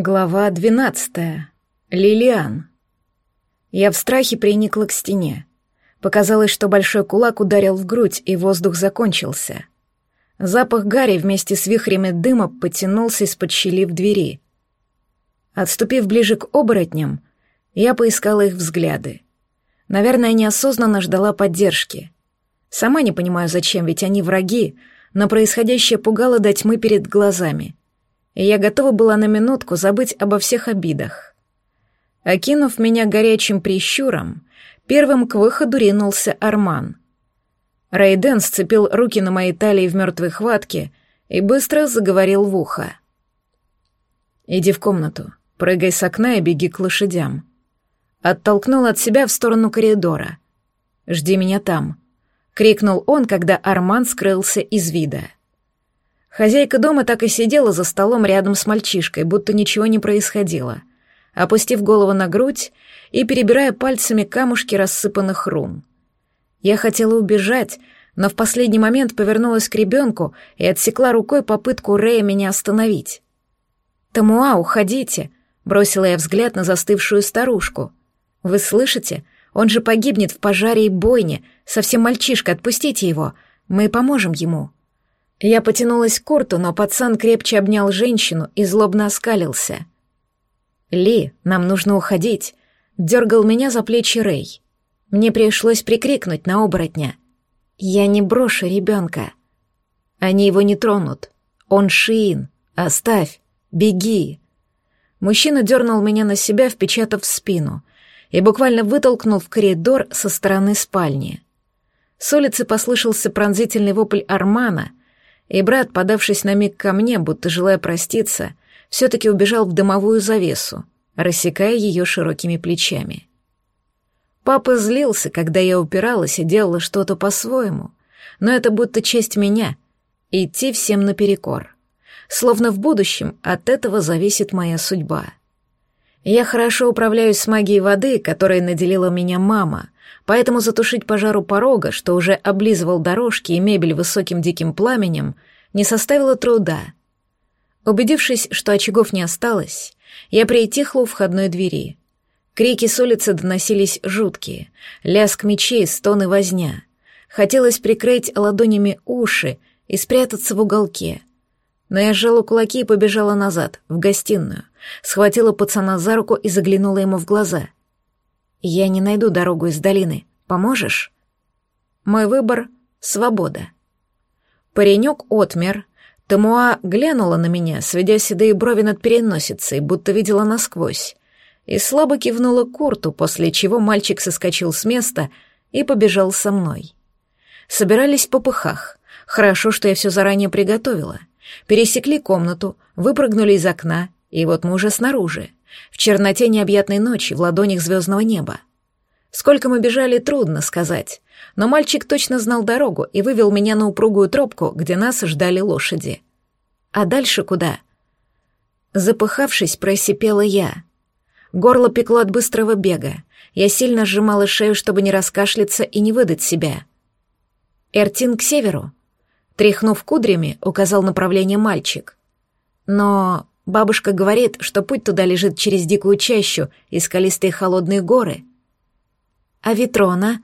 Глава двенадцатая. Лилиан. Я в страхе приникла к стене. Показалось, что большой кулак ударил в грудь, и воздух закончился. Запах гари вместе с вихрями дыма потянулся из-под щели в двери. Отступив ближе к оборотням, я поискала их взгляды. Наверное, неосознанно ждала поддержки. Сама не понимаю, зачем, ведь они враги, но происходящее пугало до тьмы перед глазами — и я готова была на минутку забыть обо всех обидах. Окинув меня горячим прищуром, первым к выходу ринулся Арман. Рейден сцепил руки на моей талии в мертвой хватке и быстро заговорил в ухо. «Иди в комнату, прыгай с окна и беги к лошадям». Оттолкнул от себя в сторону коридора. «Жди меня там», — крикнул он, когда Арман скрылся из вида. Хозяйка дома так и сидела за столом рядом с мальчишкой, будто ничего не происходило, опустив голову на грудь и перебирая пальцами камушки рассыпанных рун. Я хотела убежать, но в последний момент повернулась к ребенку и отсекла рукой попытку Рэя меня остановить. «Тамуа, уходите!» — бросила я взгляд на застывшую старушку. «Вы слышите? Он же погибнет в пожаре и бойне. Совсем мальчишка, отпустите его. Мы поможем ему». Я потянулась к Курту, но пацан крепче обнял женщину и злобно оскалился. «Ли, нам нужно уходить», — дергал меня за плечи Рэй. Мне пришлось прикрикнуть на оборотня. «Я не брошу ребенка». «Они его не тронут. Он Шиин. Оставь. Беги». Мужчина дернул меня на себя, впечатав в спину, и буквально вытолкнул в коридор со стороны спальни. С улицы послышался пронзительный вопль Армана — и брат, подавшись на миг ко мне, будто желая проститься, все-таки убежал в дымовую завесу, рассекая ее широкими плечами. Папа злился, когда я упиралась и делала что-то по-своему, но это будто часть меня — идти всем наперекор. Словно в будущем от этого зависит моя судьба. Я хорошо управляюсь с магией воды, которой наделила меня мама, поэтому затушить пожар у порога, что уже облизывал дорожки и мебель высоким диким пламенем, не составило труда. Убедившись, что очагов не осталось, я притихла у входной двери. Крики с улицы доносились жуткие, лязг мечей, стоны возня. Хотелось прикрыть ладонями уши и спрятаться в уголке. Но я сжала кулаки и побежала назад, в гостиную, схватила пацана за руку и заглянула ему в глаза — я не найду дорогу из долины. Поможешь? Мой выбор — свобода. Паренек отмер. Тамуа глянула на меня, сведя седые брови над переносицей, будто видела насквозь, и слабо кивнула Курту, после чего мальчик соскочил с места и побежал со мной. Собирались по пыхах. Хорошо, что я все заранее приготовила. Пересекли комнату, выпрыгнули из окна, и вот мы уже снаружи в черноте необъятной ночи, в ладонях звездного неба. Сколько мы бежали, трудно сказать, но мальчик точно знал дорогу и вывел меня на упругую тропку, где нас ждали лошади. А дальше куда? Запыхавшись, просипела я. Горло пекло от быстрого бега. Я сильно сжимала шею, чтобы не раскашляться и не выдать себя. Эртин к северу. Тряхнув кудрями, указал направление мальчик. Но Бабушка говорит, что путь туда лежит через дикую чащу и скалистые холодные горы. А Ветрона?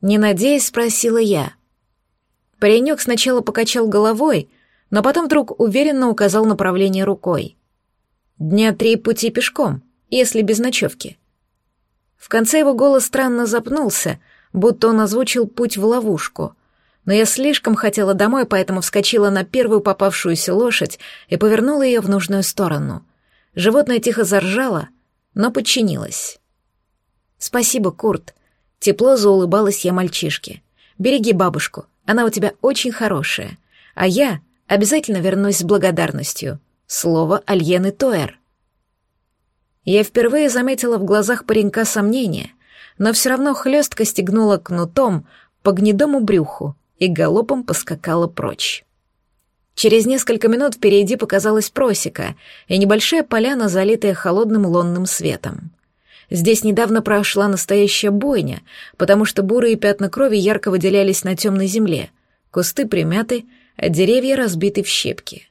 Не надеясь, спросила я. Паренек сначала покачал головой, но потом вдруг уверенно указал направление рукой. Дня три пути пешком, если без ночевки. В конце его голос странно запнулся, будто он озвучил путь в ловушку но я слишком хотела домой, поэтому вскочила на первую попавшуюся лошадь и повернула ее в нужную сторону. Животное тихо заржало, но подчинилось. «Спасибо, Курт», — тепло заулыбалась я мальчишке. «Береги бабушку, она у тебя очень хорошая, а я обязательно вернусь с благодарностью. Слово Альены Тоэр». Я впервые заметила в глазах паренька сомнение, но все равно хлестко стегнула кнутом по гнедому брюху и галопом поскакала прочь. Через несколько минут впереди показалась просека и небольшая поляна, залитая холодным лунным светом. Здесь недавно прошла настоящая бойня, потому что бурые пятна крови ярко выделялись на темной земле, кусты примяты, а деревья разбиты в щепки.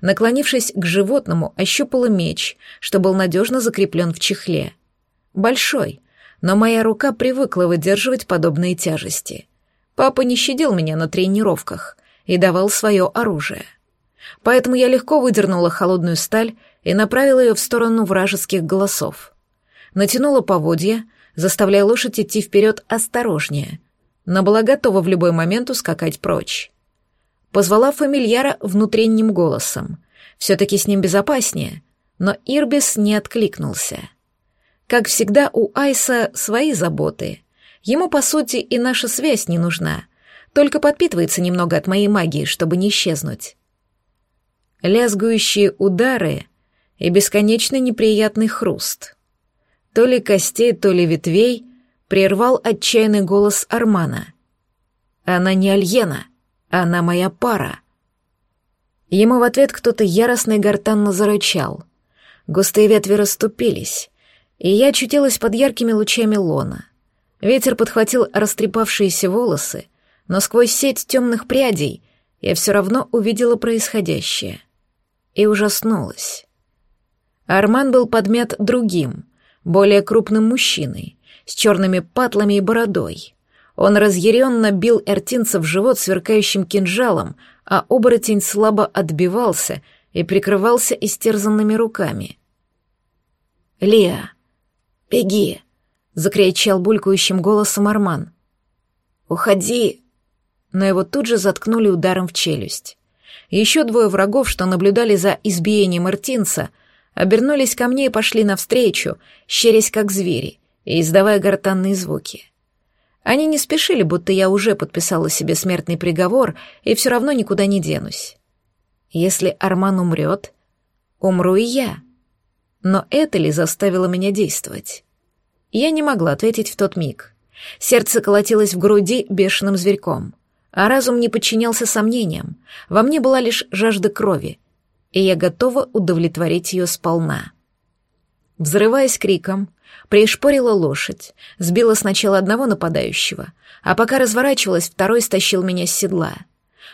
Наклонившись к животному, ощупала меч, что был надежно закреплен в чехле. Большой, но моя рука привыкла выдерживать подобные тяжести. Папа не щадил меня на тренировках и давал свое оружие. Поэтому я легко выдернула холодную сталь и направила ее в сторону вражеских голосов. Натянула поводья, заставляя лошадь идти вперед осторожнее, но была готова в любой момент ускакать прочь. Позвала фамильяра внутренним голосом. Все-таки с ним безопаснее, но Ирбис не откликнулся. Как всегда, у Айса свои заботы. Ему, по сути, и наша связь не нужна, только подпитывается немного от моей магии, чтобы не исчезнуть. Лязгующие удары и бесконечно неприятный хруст. То ли костей, то ли ветвей прервал отчаянный голос Армана. «Она не Альена!» Она моя пара. Ему в ответ кто-то яростно и гортанно зарычал. Густые ветви расступились, и я очутилась под яркими лучами лона. Ветер подхватил растрепавшиеся волосы, но сквозь сеть темных прядей я все равно увидела происходящее. И ужаснулась. Арман был подмят другим, более крупным мужчиной, с черными патлами и бородой. Он разъяренно бил эртинца в живот сверкающим кинжалом, а оборотень слабо отбивался и прикрывался истерзанными руками. «Лия, беги!» — закричал булькающим голосом Арман. «Уходи!» Но его тут же заткнули ударом в челюсть. Еще двое врагов, что наблюдали за избиением эртинца, обернулись ко мне и пошли навстречу, щерясь как звери и издавая гортанные звуки. Они не спешили, будто я уже подписала себе смертный приговор и все равно никуда не денусь. Если Арман умрет, умру и я. Но это ли заставило меня действовать? Я не могла ответить в тот миг. Сердце колотилось в груди бешеным зверьком, а разум не подчинялся сомнениям. Во мне была лишь жажда крови, и я готова удовлетворить ее сполна. Взрываясь криком, Пришпорила лошадь, сбила сначала одного нападающего, а пока разворачивалась, второй стащил меня с седла.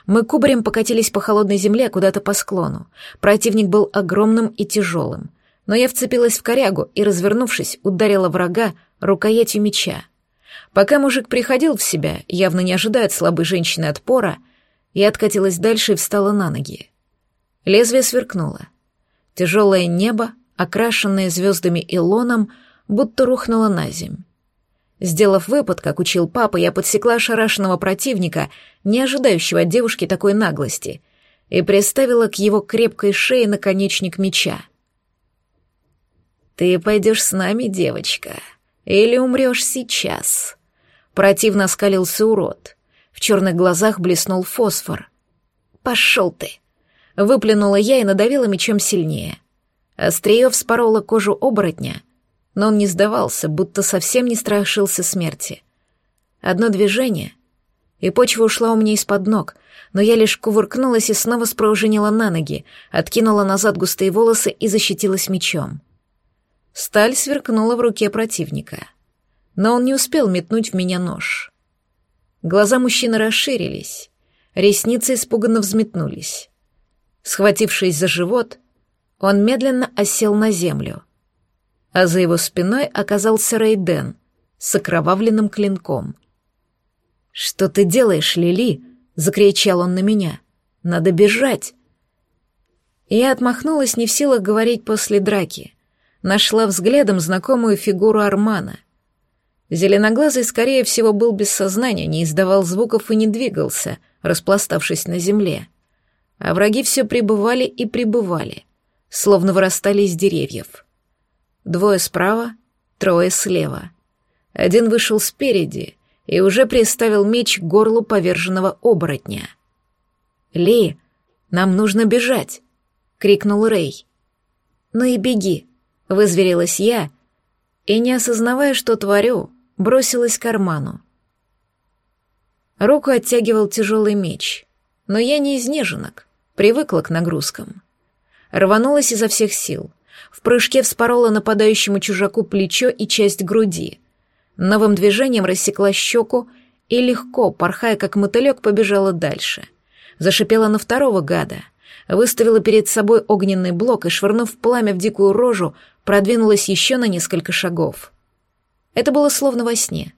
Мы кубарем покатились по холодной земле куда-то по склону. Противник был огромным и тяжелым, но я вцепилась в корягу и, развернувшись, ударила врага рукоятью меча. Пока мужик приходил в себя, явно не ожидая от слабой женщины отпора, я откатилась дальше и встала на ноги. Лезвие сверкнуло. Тяжелое небо, окрашенное звездами и лоном, будто рухнула на земь. Сделав выпад, как учил папа, я подсекла ошарашенного противника, не ожидающего от девушки такой наглости, и приставила к его крепкой шее наконечник меча. «Ты пойдешь с нами, девочка, или умрешь сейчас?» Противно скалился урод. В черных глазах блеснул фосфор. «Пошел ты!» Выплюнула я и надавила мечом сильнее. Острие вспороло кожу оборотня — но он не сдавался, будто совсем не страшился смерти. Одно движение, и почва ушла у меня из-под ног, но я лишь кувыркнулась и снова спружинила на ноги, откинула назад густые волосы и защитилась мечом. Сталь сверкнула в руке противника, но он не успел метнуть в меня нож. Глаза мужчины расширились, ресницы испуганно взметнулись. Схватившись за живот, он медленно осел на землю — а за его спиной оказался Рейден с окровавленным клинком. «Что ты делаешь, Лили?» — закричал он на меня. «Надо бежать!» Я отмахнулась не в силах говорить после драки. Нашла взглядом знакомую фигуру Армана. Зеленоглазый, скорее всего, был без сознания, не издавал звуков и не двигался, распластавшись на земле. А враги все пребывали и пребывали, словно вырастали из деревьев. Двое справа, трое слева. Один вышел спереди и уже приставил меч к горлу поверженного оборотня. «Ли, нам нужно бежать!» — крикнул Рэй. «Ну и беги!» — вызверилась я, и, не осознавая, что творю, бросилась к карману. Руку оттягивал тяжелый меч, но я не изнеженок, привыкла к нагрузкам. Рванулась изо всех сил — в прыжке вспорола нападающему чужаку плечо и часть груди. Новым движением рассекла щеку и легко, порхая как мотылек, побежала дальше. Зашипела на второго гада. Выставила перед собой огненный блок и, швырнув пламя в дикую рожу, продвинулась еще на несколько шагов. Это было словно во сне,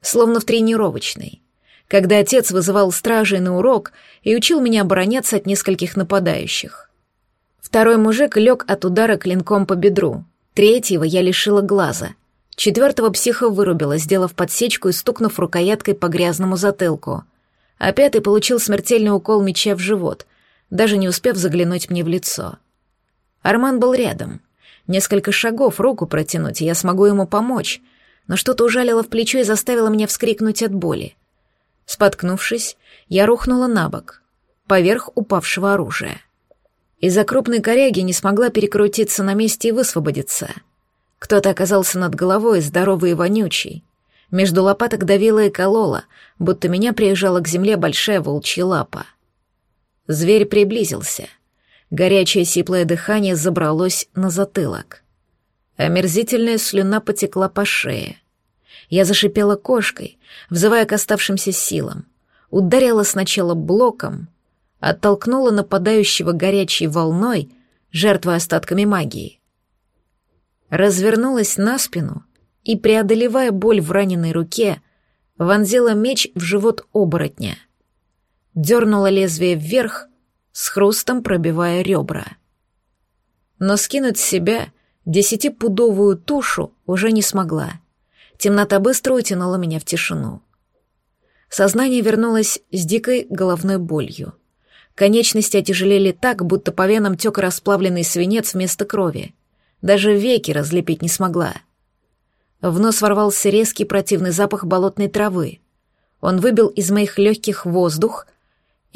словно в тренировочной, когда отец вызывал стражей на урок и учил меня обороняться от нескольких нападающих. Второй мужик лег от удара клинком по бедру, третьего я лишила глаза, четвертого психа вырубила, сделав подсечку и стукнув рукояткой по грязному затылку, а пятый получил смертельный укол меча в живот, даже не успев заглянуть мне в лицо. Арман был рядом. Несколько шагов руку протянуть, и я смогу ему помочь, но что-то ужалило в плечо и заставило меня вскрикнуть от боли. Споткнувшись, я рухнула на бок, поверх упавшего оружия. Из-за крупной коряги не смогла перекрутиться на месте и высвободиться. Кто-то оказался над головой, здоровый и вонючий. Между лопаток давила и колола, будто меня приезжала к земле большая волчья лапа. Зверь приблизился. Горячее сиплое дыхание забралось на затылок. Омерзительная слюна потекла по шее. Я зашипела кошкой, взывая к оставшимся силам. Ударила сначала блоком, оттолкнула нападающего горячей волной, жертвой остатками магии. Развернулась на спину и, преодолевая боль в раненой руке, вонзила меч в живот оборотня. Дернула лезвие вверх, с хрустом пробивая ребра. Но скинуть с себя десятипудовую тушу уже не смогла. Темнота быстро утянула меня в тишину. Сознание вернулось с дикой головной болью. Конечности отяжелели так, будто по венам тек расплавленный свинец вместо крови. Даже веки разлепить не смогла. В нос ворвался резкий противный запах болотной травы. Он выбил из моих легких воздух,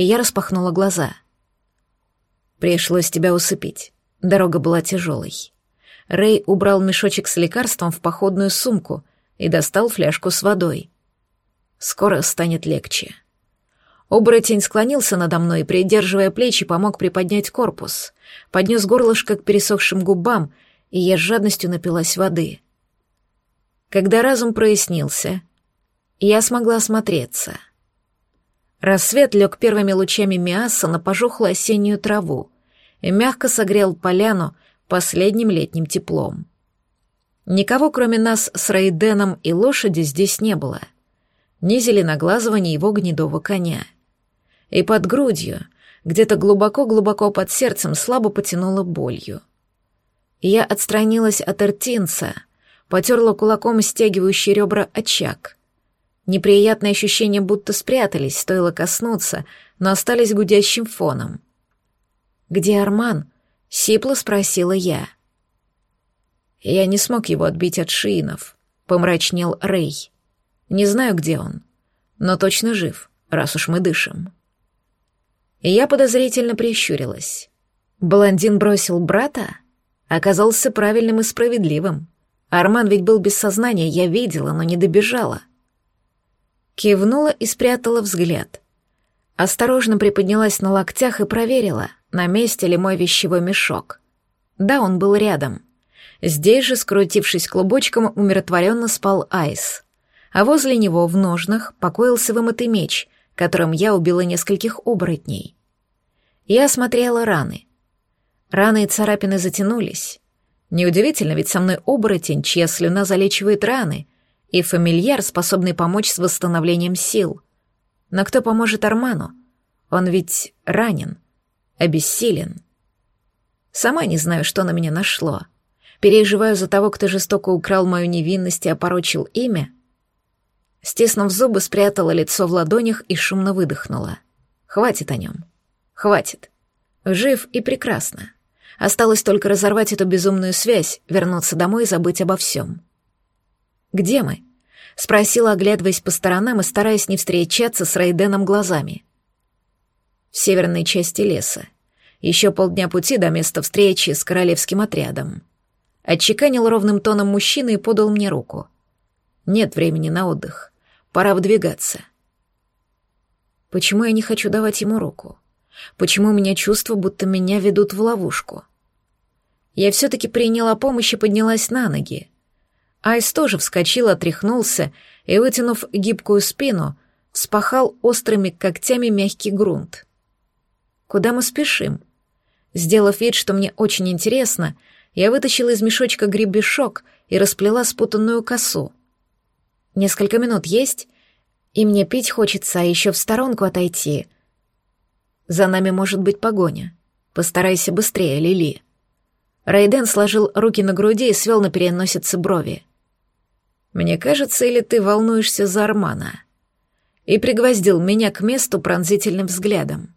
и я распахнула глаза. Пришлось тебя усыпить. Дорога была тяжелой. Рэй убрал мешочек с лекарством в походную сумку и достал фляжку с водой. Скоро станет легче. Оборотень склонился надо мной, придерживая плечи, помог приподнять корпус, поднес горлышко к пересохшим губам, и я с жадностью напилась воды. Когда разум прояснился, я смогла осмотреться. Рассвет лег первыми лучами Миаса на пожухлую осеннюю траву и мягко согрел поляну последним летним теплом. Никого, кроме нас с Рейденом и лошади, здесь не было. Ни зеленоглазого, ни его гнедого коня. И под грудью, где-то глубоко-глубоко под сердцем, слабо потянуло болью. Я отстранилась от Эртинца, потерла кулаком стягивающий ребра очаг. Неприятные ощущения будто спрятались, стоило коснуться, но остались гудящим фоном. «Где Арман?» — сипло спросила я. — я не смог его отбить от шиинов, помрачнел Рэй. Не знаю, где он, но точно жив, раз уж мы дышим. Я подозрительно прищурилась. Блондин бросил брата? Оказался правильным и справедливым. Арман ведь был без сознания, я видела, но не добежала. Кивнула и спрятала взгляд. Осторожно приподнялась на локтях и проверила, на месте ли мой вещевой мешок. Да, он был рядом — Здесь же, скрутившись клубочком, умиротворенно спал Айс. А возле него, в ножнах, покоился вымытый меч, которым я убила нескольких оборотней. Я осмотрела раны. Раны и царапины затянулись. Неудивительно, ведь со мной оборотень, чья слюна залечивает раны, и фамильяр, способный помочь с восстановлением сил. Но кто поможет Арману? Он ведь ранен, обессилен. Сама не знаю, что на меня нашло — Переживаю за того, кто жестоко украл мою невинность и опорочил имя? Стеснув зубы, спрятала лицо в ладонях и шумно выдохнула. Хватит о нем. Хватит. Жив и прекрасно. Осталось только разорвать эту безумную связь, вернуться домой и забыть обо всем. «Где мы?» — спросила, оглядываясь по сторонам и стараясь не встречаться с Рейденом глазами. «В северной части леса. Еще полдня пути до места встречи с королевским отрядом. Отчеканил ровным тоном мужчина и подал мне руку. Нет времени на отдых. Пора выдвигаться. Почему я не хочу давать ему руку? Почему у меня чувство, будто меня ведут в ловушку? Я все-таки приняла помощь и поднялась на ноги. Айс тоже вскочил, отряхнулся и, вытянув гибкую спину, вспахал острыми когтями мягкий грунт. «Куда мы спешим?» Сделав вид, что мне очень интересно, я вытащила из мешочка гребешок и расплела спутанную косу. Несколько минут есть, и мне пить хочется, а еще в сторонку отойти. За нами может быть погоня. Постарайся быстрее, Лили. Райден сложил руки на груди и свел на переносице брови. «Мне кажется, или ты волнуешься за Армана?» И пригвоздил меня к месту пронзительным взглядом.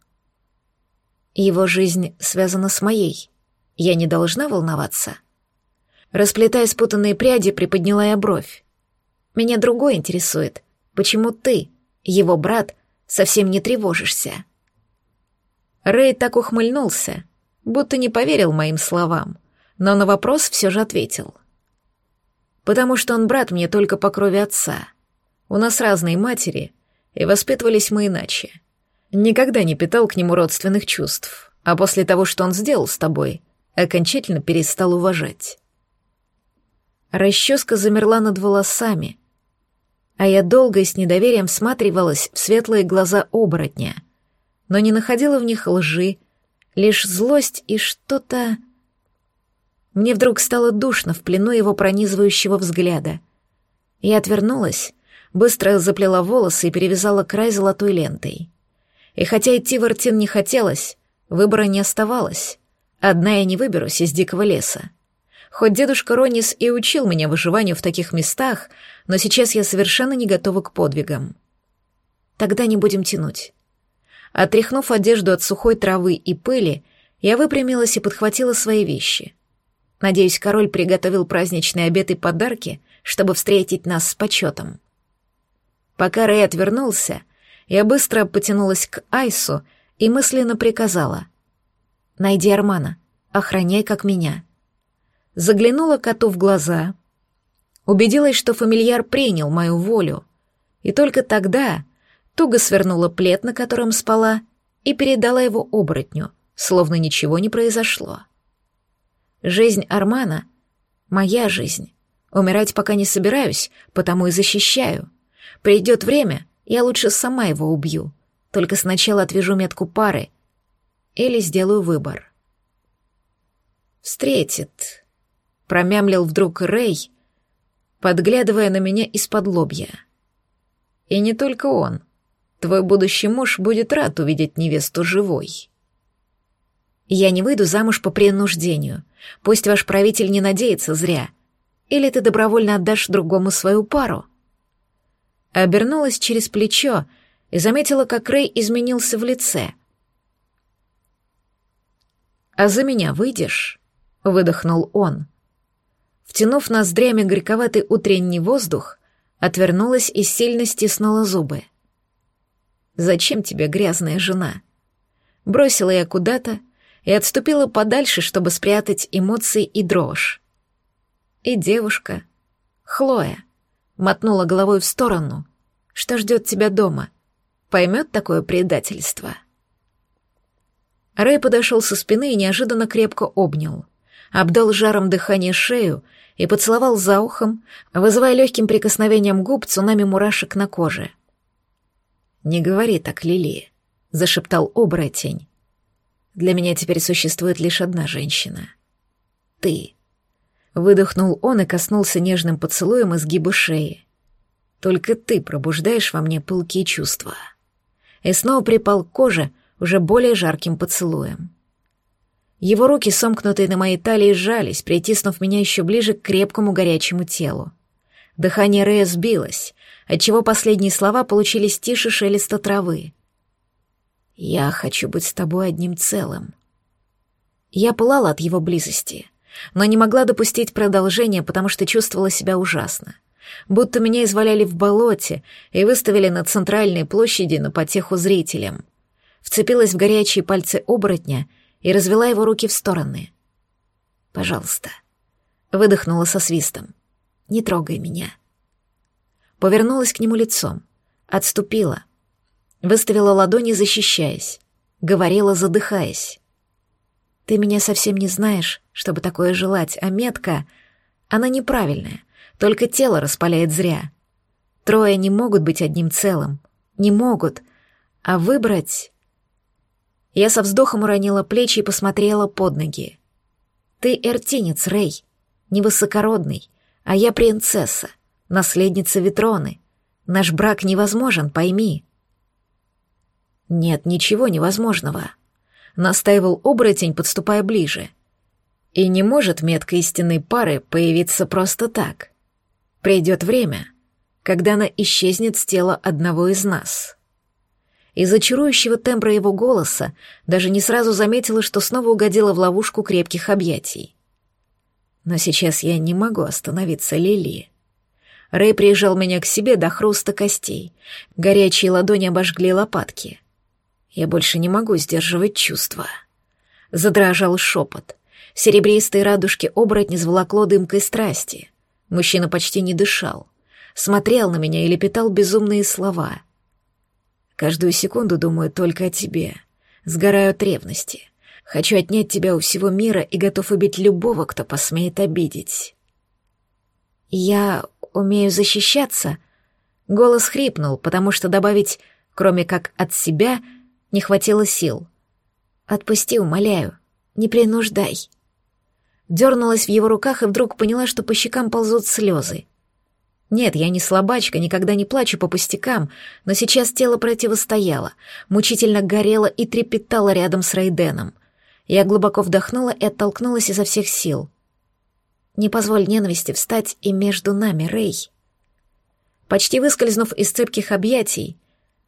Его жизнь связана с моей. Я не должна волноваться. Расплетая спутанные пряди, приподняла я бровь. Меня другое интересует. Почему ты, его брат, совсем не тревожишься? Рэй так ухмыльнулся, будто не поверил моим словам, но на вопрос все же ответил. «Потому что он брат мне только по крови отца. У нас разные матери, и воспитывались мы иначе. Никогда не питал к нему родственных чувств, а после того, что он сделал с тобой, окончательно перестал уважать». Расческа замерла над волосами, а я долго и с недоверием всматривалась в светлые глаза оборотня, но не находила в них лжи, лишь злость и что-то... Мне вдруг стало душно в плену его пронизывающего взгляда. Я отвернулась, быстро заплела волосы и перевязала край золотой лентой. И хотя идти в Артин не хотелось, выбора не оставалось. Одна я не выберусь из дикого леса. Хоть дедушка Ронис и учил меня выживанию в таких местах, но сейчас я совершенно не готова к подвигам. Тогда не будем тянуть. Отряхнув одежду от сухой травы и пыли, я выпрямилась и подхватила свои вещи. Надеюсь, король приготовил праздничный обед и подарки, чтобы встретить нас с почетом. Пока Рэй отвернулся, я быстро потянулась к Айсу и мысленно приказала. «Найди Армана, охраняй как меня». Заглянула коту в глаза, убедилась, что фамильяр принял мою волю, и только тогда туго свернула плед, на котором спала, и передала его оборотню, словно ничего не произошло. Жизнь Армана — моя жизнь. Умирать пока не собираюсь, потому и защищаю. Придет время, я лучше сама его убью. Только сначала отвяжу метку пары или сделаю выбор. «Встретит», — промямлил вдруг Рэй, подглядывая на меня из-под лобья. «И не только он. Твой будущий муж будет рад увидеть невесту живой. Я не выйду замуж по принуждению. Пусть ваш правитель не надеется зря. Или ты добровольно отдашь другому свою пару. Обернулась через плечо и заметила, как Рэй изменился в лице. «А за меня выйдешь?» — выдохнул он. Втянув ноздрями горьковатый утренний воздух, отвернулась и сильно стиснула зубы. Зачем тебе грязная жена? Бросила я куда-то и отступила подальше, чтобы спрятать эмоции и дрожь. И девушка, Хлоя, мотнула головой в сторону. Что ждет тебя дома? Поймет такое предательство? Рэй подошел со спины и неожиданно крепко обнял. Обдал жаром дыхание шею и поцеловал за ухом, вызывая легким прикосновением губ цунами мурашек на коже — «Не говори так, Лили», — зашептал оборотень. «Для меня теперь существует лишь одна женщина. Ты». Выдохнул он и коснулся нежным поцелуем изгиба шеи. «Только ты пробуждаешь во мне пылкие чувства». И снова припал к коже уже более жарким поцелуем. Его руки, сомкнутые на моей талии, сжались, притиснув меня еще ближе к крепкому горячему телу. Дыхание Рея сбилось, отчего последние слова получились тише шелеста травы. «Я хочу быть с тобой одним целым». Я пылала от его близости, но не могла допустить продолжения, потому что чувствовала себя ужасно. Будто меня изваляли в болоте и выставили на центральной площади на потеху зрителям. Вцепилась в горячие пальцы оборотня и развела его руки в стороны. «Пожалуйста», — выдохнула со свистом. «Не трогай меня» повернулась к нему лицом, отступила, выставила ладони, защищаясь, говорила, задыхаясь. «Ты меня совсем не знаешь, чтобы такое желать, а метка, она неправильная, только тело распаляет зря. Трое не могут быть одним целым, не могут, а выбрать...» Я со вздохом уронила плечи и посмотрела под ноги. «Ты эртинец, Рэй, невысокородный, а я принцесса, наследница Ветроны. Наш брак невозможен, пойми». «Нет ничего невозможного», — настаивал оборотень, подступая ближе. «И не может метка истинной пары появиться просто так. Придет время, когда она исчезнет с тела одного из нас». Из-за тембра его голоса даже не сразу заметила, что снова угодила в ловушку крепких объятий. Но сейчас я не могу остановиться, Лили. Рэй прижал меня к себе до хруста костей. Горячие ладони обожгли лопатки. Я больше не могу сдерживать чувства. Задрожал шепот. Серебристые радужки оборотни зволокло дымкой страсти. Мужчина почти не дышал. Смотрел на меня и лепетал безумные слова — Каждую секунду думаю только о тебе. Сгораю от ревности. Хочу отнять тебя у всего мира и готов убить любого, кто посмеет обидеть. Я умею защищаться. Голос хрипнул, потому что добавить, кроме как от себя, не хватило сил. Отпусти, умоляю. Не принуждай. Дернулась в его руках и вдруг поняла, что по щекам ползут слезы. Нет, я не слабачка, никогда не плачу по пустякам, но сейчас тело противостояло, мучительно горело и трепетало рядом с Рейденом. Я глубоко вдохнула и оттолкнулась изо всех сил. Не позволь ненависти встать и между нами, Рей. Почти выскользнув из цепких объятий,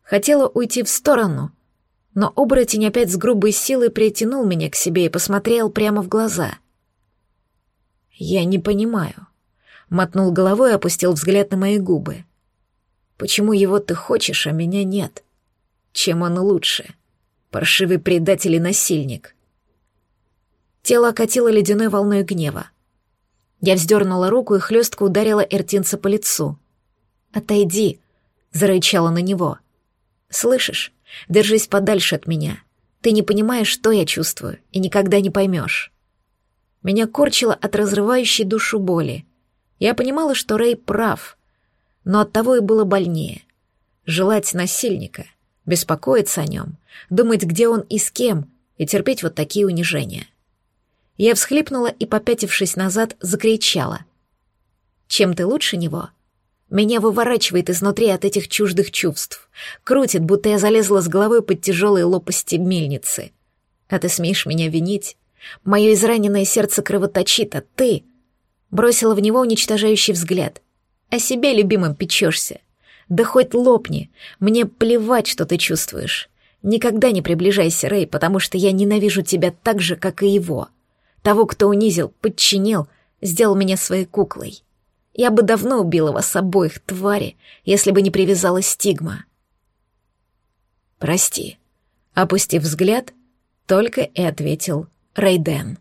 хотела уйти в сторону, но оборотень опять с грубой силой притянул меня к себе и посмотрел прямо в глаза. Я не понимаю мотнул головой и опустил взгляд на мои губы. «Почему его ты хочешь, а меня нет? Чем он лучше? Паршивый предатель и насильник». Тело окатило ледяной волной гнева. Я вздернула руку и хлестко ударила Эртинца по лицу. «Отойди!» — зарычала на него. «Слышишь? Держись подальше от меня. Ты не понимаешь, что я чувствую, и никогда не поймешь». Меня корчило от разрывающей душу боли. Я понимала, что Рэй прав, но оттого и было больнее. Желать насильника, беспокоиться о нем, думать, где он и с кем, и терпеть вот такие унижения. Я всхлипнула и, попятившись назад, закричала. «Чем ты лучше него?» Меня выворачивает изнутри от этих чуждых чувств. Крутит, будто я залезла с головой под тяжелые лопасти мельницы. А ты смеешь меня винить? Мое израненное сердце кровоточит, а ты бросила в него уничтожающий взгляд. «О себе, любимым, печешься. Да хоть лопни, мне плевать, что ты чувствуешь. Никогда не приближайся, Рэй, потому что я ненавижу тебя так же, как и его. Того, кто унизил, подчинил, сделал меня своей куклой. Я бы давно убила вас обоих, твари, если бы не привязала стигма». «Прости», — опустив взгляд, только и ответил Рейден.